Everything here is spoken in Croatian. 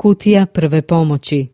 Kutija prve pomoći.